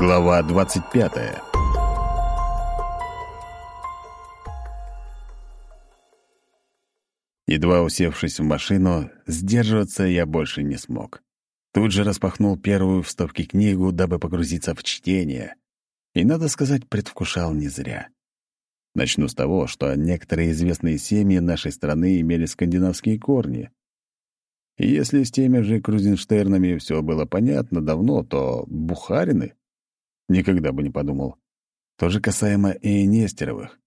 Глава 25 Едва усевшись в машину, сдерживаться я больше не смог. Тут же распахнул первую в стопке книгу, дабы погрузиться в чтение. И, надо сказать, предвкушал не зря. Начну с того, что некоторые известные семьи нашей страны имели скандинавские корни. И если с теми же Крузенштернами все было понятно давно, то Бухарины Никогда бы не подумал. То же касаемо и Нестеровых.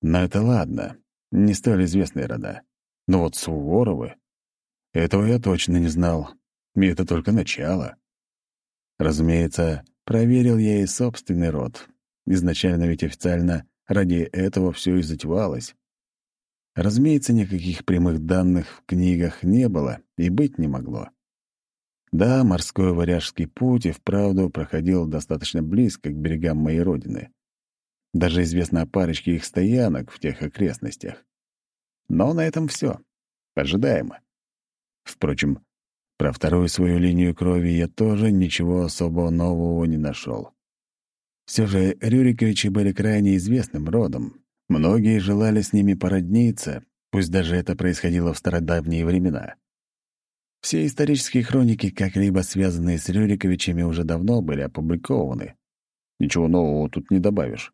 Но это ладно, не столь известные рода. Но вот Суворовы... Этого я точно не знал. И это только начало. Разумеется, проверил я и собственный род. Изначально ведь официально ради этого все и затевалось. Разумеется, никаких прямых данных в книгах не было и быть не могло. Да, морской варяжский путь и вправду проходил достаточно близко к берегам моей родины. Даже известно о парочке их стоянок в тех окрестностях. Но на этом все. Ожидаемо. Впрочем, про вторую свою линию крови я тоже ничего особо нового не нашел. Все же Рюриковичи были крайне известным родом. Многие желали с ними породниться, пусть даже это происходило в стародавние времена. Все исторические хроники, как-либо связанные с Рюриковичами, уже давно были опубликованы. Ничего нового тут не добавишь.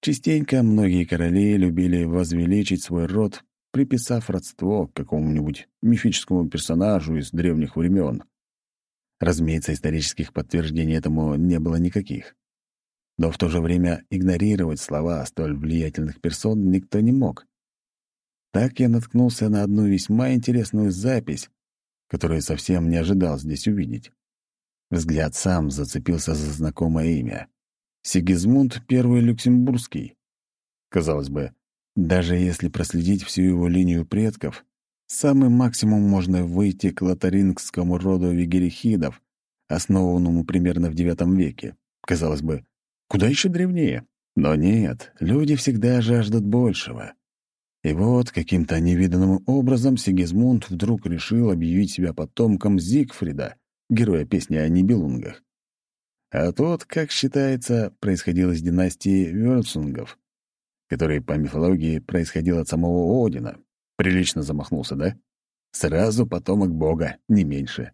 Частенько многие короли любили возвеличить свой род, приписав родство к какому-нибудь мифическому персонажу из древних времен. Разумеется, исторических подтверждений этому не было никаких. Но в то же время игнорировать слова столь влиятельных персон никто не мог. Так я наткнулся на одну весьма интересную запись, которое совсем не ожидал здесь увидеть. Взгляд сам зацепился за знакомое имя. Сигизмунд I Люксембургский. Казалось бы, даже если проследить всю его линию предков, самый максимум можно выйти к лотарингскому роду вигерихидов, основанному примерно в IX веке. Казалось бы, куда еще древнее? Но нет, люди всегда жаждут большего. И вот каким-то невиданным образом Сигизмунд вдруг решил объявить себя потомком Зигфрида, героя песни о Нибелунгах. А тот, как считается, происходил из династии Вёльсунгов, который по мифологии происходил от самого Одина. Прилично замахнулся, да? Сразу потомок бога, не меньше.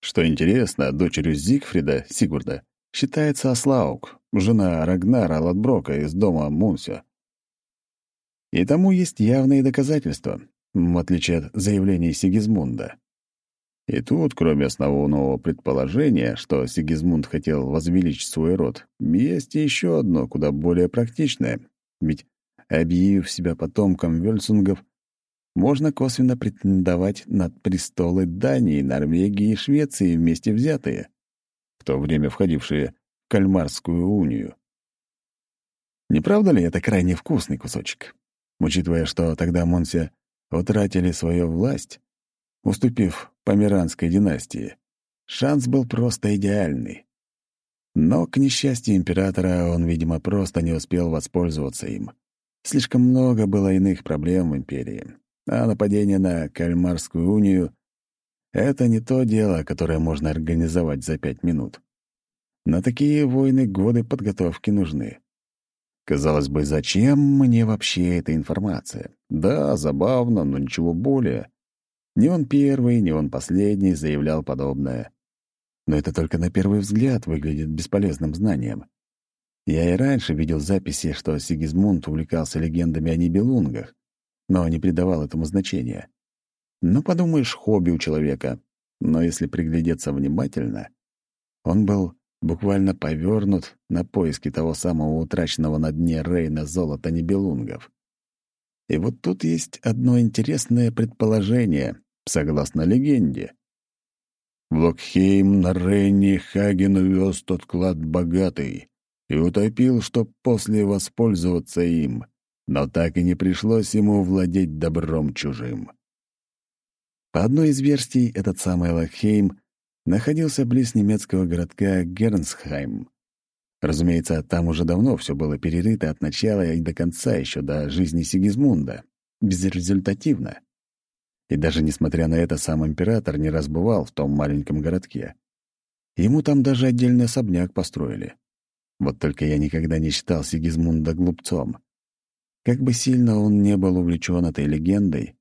Что интересно, дочерью Зигфрида, Сигурда, считается Аслаук, жена Рагнара Ладброка из дома Мунся. И тому есть явные доказательства, в отличие от заявлений Сигизмунда. И тут, кроме основного предположения, что Сигизмунд хотел возвеличить свой род, есть еще одно, куда более практичное. Ведь, объявив себя потомком Вельсунгов, можно косвенно претендовать на престолы Дании, Норвегии и Швеции вместе взятые, в то время входившие в Кальмарскую унию. Не правда ли это крайне вкусный кусочек? Учитывая, что тогда Монсе утратили свою власть, уступив Померанской династии, шанс был просто идеальный. Но, к несчастью императора, он, видимо, просто не успел воспользоваться им. Слишком много было иных проблем в империи. А нападение на Кальмарскую унию — это не то дело, которое можно организовать за пять минут. На такие войны годы подготовки нужны. Казалось бы, зачем мне вообще эта информация? Да, забавно, но ничего более. Ни он первый, ни он последний заявлял подобное. Но это только на первый взгляд выглядит бесполезным знанием. Я и раньше видел записи, что Сигизмунд увлекался легендами о Нибелунгах, но не придавал этому значения. Ну, подумаешь, хобби у человека. Но если приглядеться внимательно, он был буквально повернут на поиски того самого утраченного на дне Рейна золота небелунгов. И вот тут есть одно интересное предположение, согласно легенде. В Локхейм на Рейне Хаген увез тот клад богатый и утопил, чтоб после воспользоваться им, но так и не пришлось ему владеть добром чужим. По одной из версий, этот самый Локхейм находился близ немецкого городка Гернсхайм. Разумеется, там уже давно все было перерыто от начала и до конца, еще до жизни Сигизмунда. Безрезультативно. И даже несмотря на это, сам император не раз бывал в том маленьком городке. Ему там даже отдельный особняк построили. Вот только я никогда не считал Сигизмунда глупцом. Как бы сильно он не был увлечен этой легендой,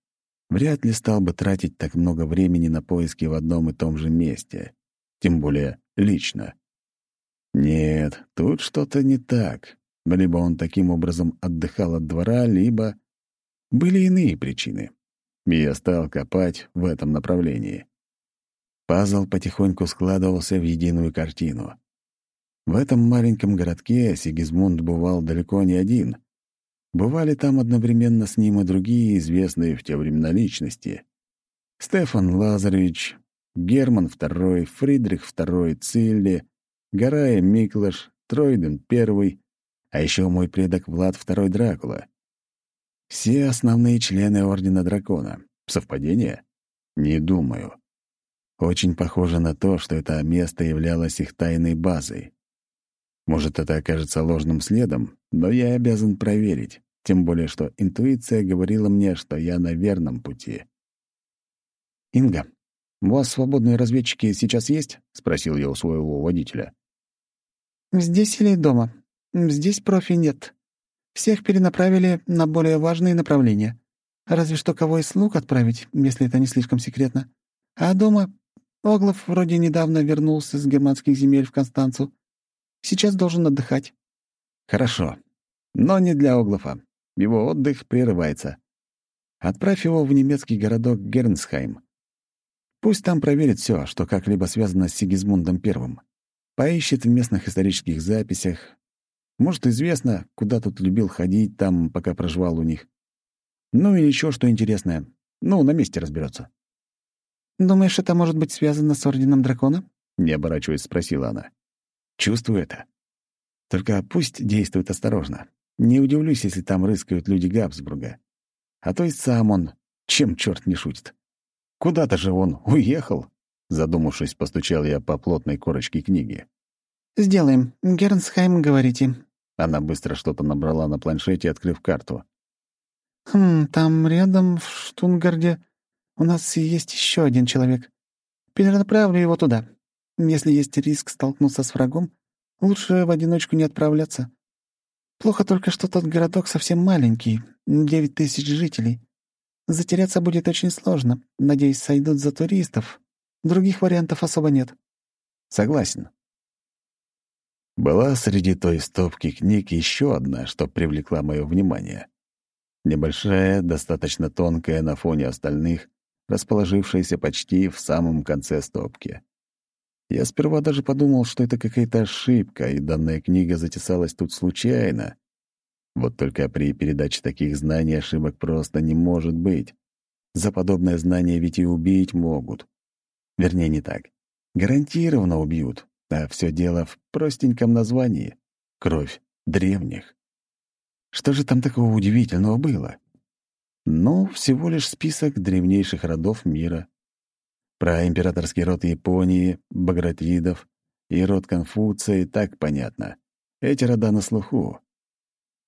вряд ли стал бы тратить так много времени на поиски в одном и том же месте, тем более лично. Нет, тут что-то не так. Либо он таким образом отдыхал от двора, либо... Были иные причины. И я стал копать в этом направлении. Пазл потихоньку складывался в единую картину. В этом маленьком городке Сигизмунд бывал далеко не один. Бывали там одновременно с ним и другие известные в те времена личности. Стефан Лазаревич, Герман II, Фридрих II, Цилли, Гарая Миклаш, Тройден I, а еще мой предок Влад II Дракула. Все основные члены Ордена Дракона. Совпадение? Не думаю. Очень похоже на то, что это место являлось их тайной базой. Может, это окажется ложным следом, но я обязан проверить, тем более что интуиция говорила мне, что я на верном пути. «Инга, у вас свободные разведчики сейчас есть?» — спросил я у своего водителя. «Здесь или дома? Здесь профи нет. Всех перенаправили на более важные направления. Разве что кого из слуг отправить, если это не слишком секретно. А дома Оглов вроде недавно вернулся с германских земель в Констанцу. Сейчас должен отдыхать». «Хорошо. Но не для Оглофа. Его отдых прерывается. Отправь его в немецкий городок Гернсхайм. Пусть там проверит все, что как-либо связано с Сигизмундом Первым. Поищет в местных исторических записях. Может, известно, куда тут любил ходить там, пока проживал у них. Ну и еще что интересное. Ну, на месте разберется. «Думаешь, это может быть связано с Орденом Дракона?» Не оборачиваясь, спросила она. «Чувствую это. Только пусть действует осторожно. Не удивлюсь, если там рыскают люди Габсбурга. А то и сам он, чем черт не шутит. Куда-то же он уехал?» Задумавшись, постучал я по плотной корочке книги. «Сделаем. Гернсхайм, говорите». Она быстро что-то набрала на планшете, открыв карту. «Хм, там рядом, в Штунгарде, у нас есть еще один человек. Перенаправлю его туда. Если есть риск столкнуться с врагом, лучше в одиночку не отправляться. Плохо только, что тот городок совсем маленький, девять тысяч жителей. Затеряться будет очень сложно. Надеюсь, сойдут за туристов. Других вариантов особо нет. Согласен. Была среди той стопки книг еще одна, что привлекла мое внимание. Небольшая, достаточно тонкая на фоне остальных, расположившаяся почти в самом конце стопки. Я сперва даже подумал, что это какая-то ошибка, и данная книга затесалась тут случайно. Вот только при передаче таких знаний ошибок просто не может быть. За подобное знание ведь и убить могут. Вернее, не так. Гарантированно убьют, а все дело в простеньком названии — «Кровь древних». Что же там такого удивительного было? Ну, всего лишь список древнейших родов мира. Про императорский род Японии, Багратидов и род Конфуция и так понятно. Эти рода на слуху.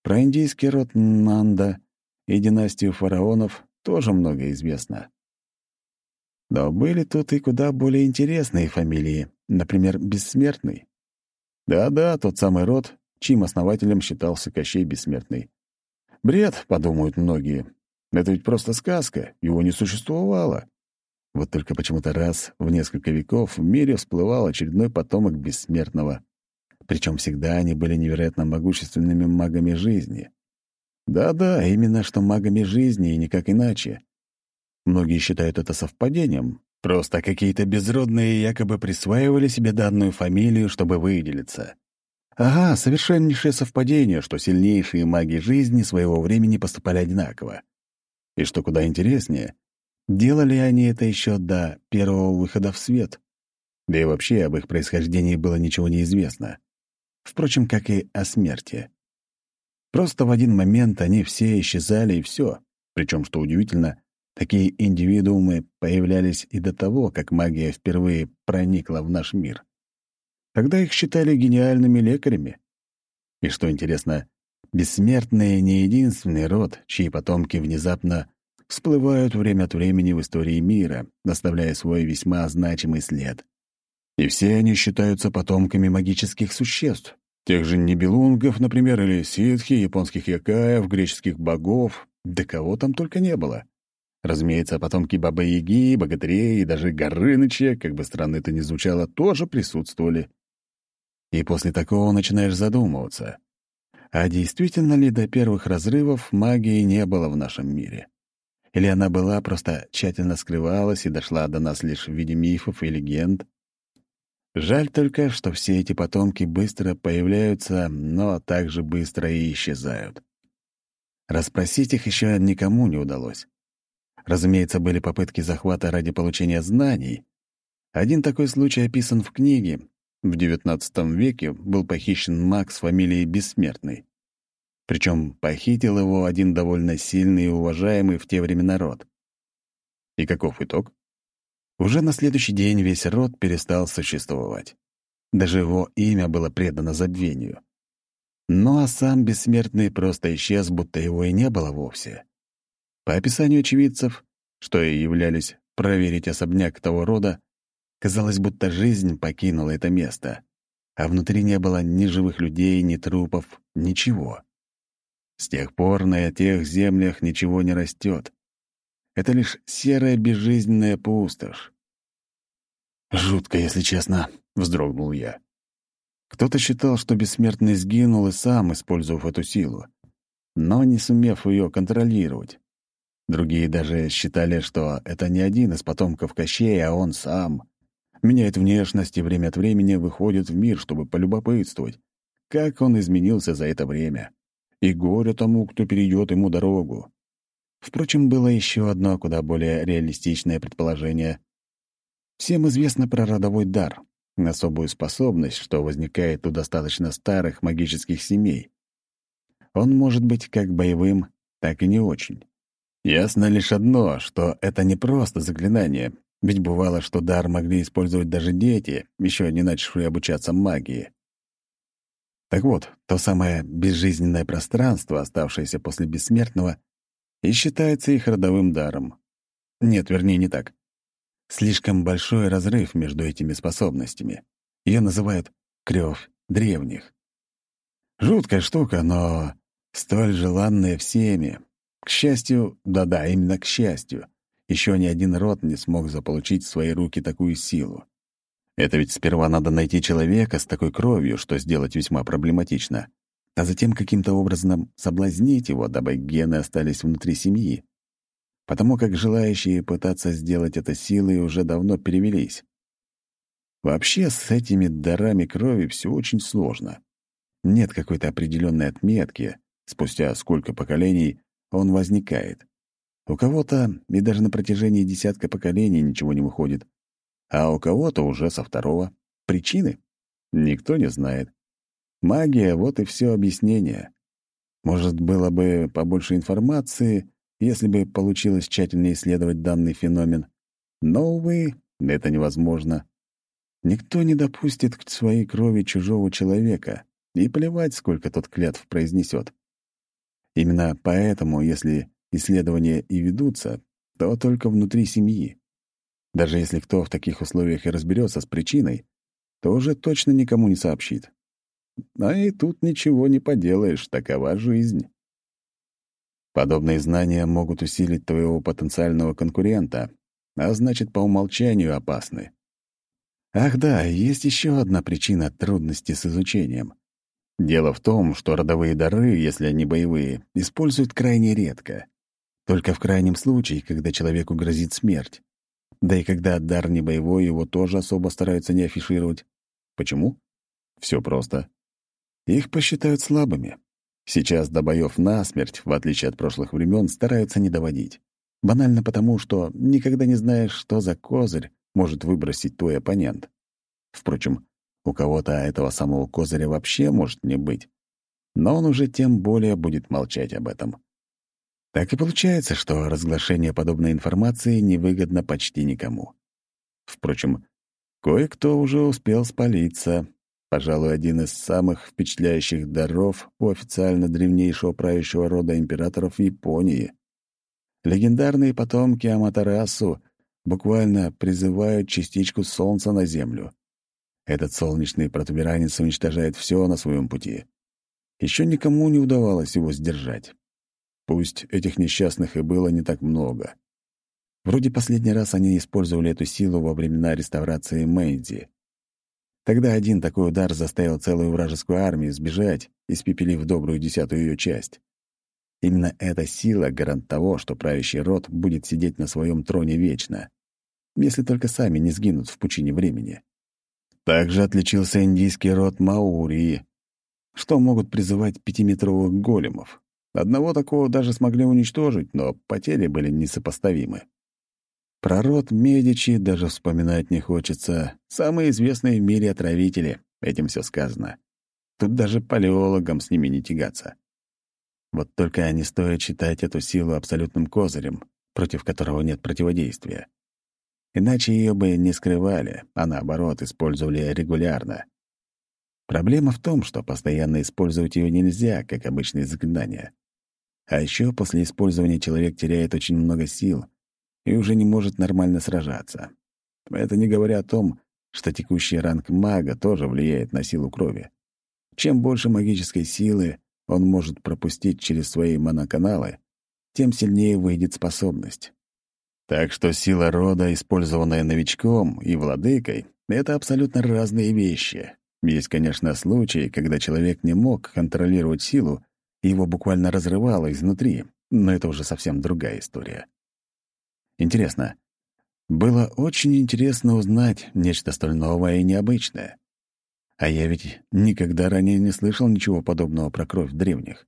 Про индийский род Нанда и династию фараонов тоже много известно. Но были тут и куда более интересные фамилии, например, Бессмертный. Да-да, тот самый род, чьим основателем считался Кощей Бессмертный. Бред, подумают многие, это ведь просто сказка, его не существовало. Вот только почему-то раз в несколько веков в мире всплывал очередной потомок бессмертного. Причем всегда они были невероятно могущественными магами жизни. Да-да, именно что магами жизни и никак иначе. Многие считают это совпадением. Просто какие-то безродные якобы присваивали себе данную фамилию, чтобы выделиться. Ага, совершеннейшее совпадение, что сильнейшие маги жизни своего времени поступали одинаково. И что куда интереснее, делали они это еще до первого выхода в свет. Да и вообще об их происхождении было ничего не известно. Впрочем, как и о смерти. Просто в один момент они все исчезали, и все. Причем, что удивительно, такие индивидуумы появлялись и до того, как магия впервые проникла в наш мир. Тогда их считали гениальными лекарями. И что интересно, Бессмертные — не единственный род, чьи потомки внезапно всплывают время от времени в истории мира, оставляя свой весьма значимый след. И все они считаются потомками магических существ. Тех же небелунгов, например, или ситхи, японских якаев, греческих богов. Да кого там только не было. Разумеется, потомки Бабы-Яги, Богатырей и даже Горыныча, как бы странно это ни звучало, тоже присутствовали. И после такого начинаешь задумываться. А действительно ли до первых разрывов магии не было в нашем мире? Или она была, просто тщательно скрывалась и дошла до нас лишь в виде мифов и легенд? Жаль только, что все эти потомки быстро появляются, но также быстро и исчезают. Расспросить их еще никому не удалось. Разумеется, были попытки захвата ради получения знаний. Один такой случай описан в книге. В XIX веке был похищен маг с фамилией Бессмертный. Причем похитил его один довольно сильный и уважаемый в те времена род. И каков итог? Уже на следующий день весь род перестал существовать. Даже его имя было предано забвению. Ну а сам Бессмертный просто исчез, будто его и не было вовсе. По описанию очевидцев, что и являлись проверить особняк того рода, казалось, будто жизнь покинула это место, а внутри не было ни живых людей, ни трупов, ничего. С тех пор на тех землях ничего не растет. Это лишь серая безжизненная пустошь. «Жутко, если честно», — вздрогнул я. Кто-то считал, что бессмертный сгинул и сам, использовав эту силу, но не сумев ее контролировать. Другие даже считали, что это не один из потомков Кощея, а он сам. Меняет внешность и время от времени выходит в мир, чтобы полюбопытствовать, как он изменился за это время. И горе тому, кто перейдет ему дорогу. Впрочем, было еще одно куда более реалистичное предположение. Всем известно про родовой дар, особую способность, что возникает у достаточно старых магических семей. Он может быть как боевым, так и не очень. Ясно лишь одно, что это не просто заклинание, ведь бывало, что дар могли использовать даже дети, еще не начавшие обучаться магии. Так вот, то самое безжизненное пространство, оставшееся после бессмертного, и считается их родовым даром. Нет, вернее, не так. Слишком большой разрыв между этими способностями. Ее называют «крёв древних». Жуткая штука, но столь желанная всеми, к счастью, да-да, именно к счастью, еще ни один род не смог заполучить в свои руки такую силу. Это ведь сперва надо найти человека с такой кровью, что сделать весьма проблематично, а затем каким-то образом соблазнить его, дабы гены остались внутри семьи. Потому как желающие пытаться сделать это силой уже давно перевелись. Вообще, с этими дарами крови все очень сложно. Нет какой-то определенной отметки, спустя сколько поколений он возникает. У кого-то и даже на протяжении десятка поколений ничего не выходит, а у кого-то уже со второго. Причины? Никто не знает. Магия — вот и все объяснение. Может, было бы побольше информации, если бы получилось тщательно исследовать данный феномен. Но, увы, это невозможно. Никто не допустит к своей крови чужого человека, и плевать, сколько тот клятв произнесет. Именно поэтому, если исследования и ведутся, то только внутри семьи. Даже если кто в таких условиях и разберется с причиной, то уже точно никому не сообщит. А и тут ничего не поделаешь, такова жизнь. Подобные знания могут усилить твоего потенциального конкурента, а значит, по умолчанию опасны. Ах да, есть еще одна причина трудности с изучением. Дело в том, что родовые дары, если они боевые, используют крайне редко. Только в крайнем случае, когда человеку грозит смерть. Да и когда дар не боевой, его тоже особо стараются не афишировать. Почему? Все просто. Их посчитают слабыми. Сейчас до боев насмерть, в отличие от прошлых времен, стараются не доводить. Банально потому, что никогда не знаешь, что за козырь может выбросить твой оппонент. Впрочем, у кого-то этого самого козыря вообще может не быть. Но он уже тем более будет молчать об этом. Так и получается, что разглашение подобной информации невыгодно почти никому. Впрочем, кое-кто уже успел спалиться. Пожалуй, один из самых впечатляющих даров у официально древнейшего правящего рода императоров Японии. Легендарные потомки Аматерасу буквально призывают частичку солнца на землю. Этот солнечный протуберанец уничтожает все на своем пути. Еще никому не удавалось его сдержать. Пусть этих несчастных и было не так много. Вроде последний раз они использовали эту силу во времена реставрации Мэйдзи. Тогда один такой удар заставил целую вражескую армию сбежать, испепелив добрую десятую ее часть. Именно эта сила — гарант того, что правящий род будет сидеть на своем троне вечно, если только сами не сгинут в пучине времени. Также отличился индийский род Маурии, что могут призывать пятиметровых големов. Одного такого даже смогли уничтожить, но потери были несопоставимы. Про род Медичи даже вспоминать не хочется. Самые известные в мире отравители. Этим все сказано. Тут даже палеологам с ними не тягаться. Вот только не стоит считать эту силу абсолютным козырем, против которого нет противодействия. Иначе ее бы не скрывали, а наоборот, использовали регулярно. Проблема в том, что постоянно использовать ее нельзя, как обычные заклинания. А еще после использования человек теряет очень много сил, и уже не может нормально сражаться. Это не говоря о том, что текущий ранг мага тоже влияет на силу крови. Чем больше магической силы он может пропустить через свои моноканалы, тем сильнее выйдет способность. Так что сила рода, использованная новичком и владыкой, — это абсолютно разные вещи. Есть, конечно, случаи, когда человек не мог контролировать силу, его буквально разрывало изнутри, но это уже совсем другая история. Интересно. Было очень интересно узнать нечто столь новое и необычное. А я ведь никогда ранее не слышал ничего подобного про кровь древних.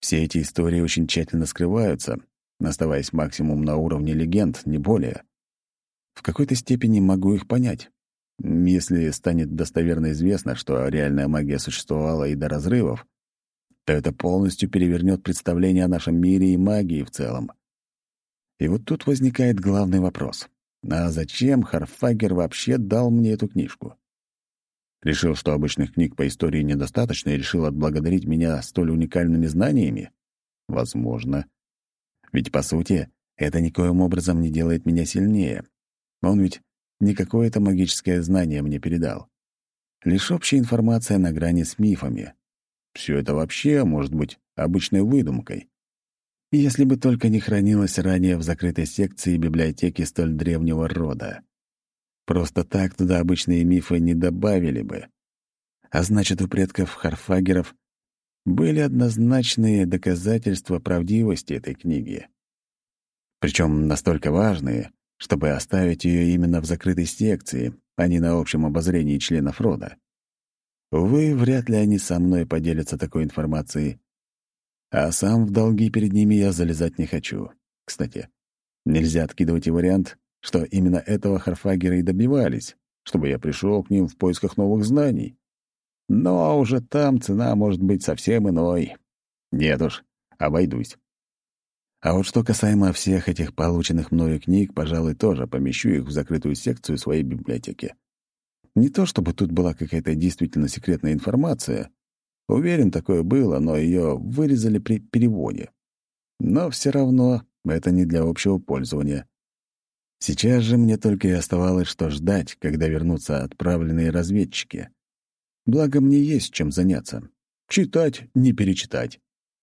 Все эти истории очень тщательно скрываются, оставаясь максимум на уровне легенд, не более. В какой-то степени могу их понять. Если станет достоверно известно, что реальная магия существовала и до разрывов, то это полностью перевернет представление о нашем мире и магии в целом. И вот тут возникает главный вопрос. А зачем Харфагер вообще дал мне эту книжку? Решил, что обычных книг по истории недостаточно и решил отблагодарить меня столь уникальными знаниями? Возможно. Ведь, по сути, это никоим образом не делает меня сильнее. Он ведь не какое-то магическое знание мне передал. Лишь общая информация на грани с мифами. Все это вообще может быть обычной выдумкой. Если бы только не хранилось ранее в закрытой секции библиотеки столь древнего рода. Просто так туда обычные мифы не добавили бы. А значит, у предков Харфагеров были однозначные доказательства правдивости этой книги. Причем настолько важные, чтобы оставить ее именно в закрытой секции, а не на общем обозрении членов рода. Увы, вряд ли они со мной поделятся такой информацией, а сам в долги перед ними я залезать не хочу. Кстати, нельзя откидывать и вариант, что именно этого Харфагера и добивались, чтобы я пришел к ним в поисках новых знаний. Но уже там цена может быть совсем иной. Нет уж, обойдусь. А вот что касаемо всех этих полученных мною книг, пожалуй, тоже помещу их в закрытую секцию своей библиотеки. Не то чтобы тут была какая-то действительно секретная информация, Уверен, такое было, но ее вырезали при переводе. Но все равно это не для общего пользования. Сейчас же мне только и оставалось, что ждать, когда вернутся отправленные разведчики. Благо, мне есть чем заняться. Читать, не перечитать.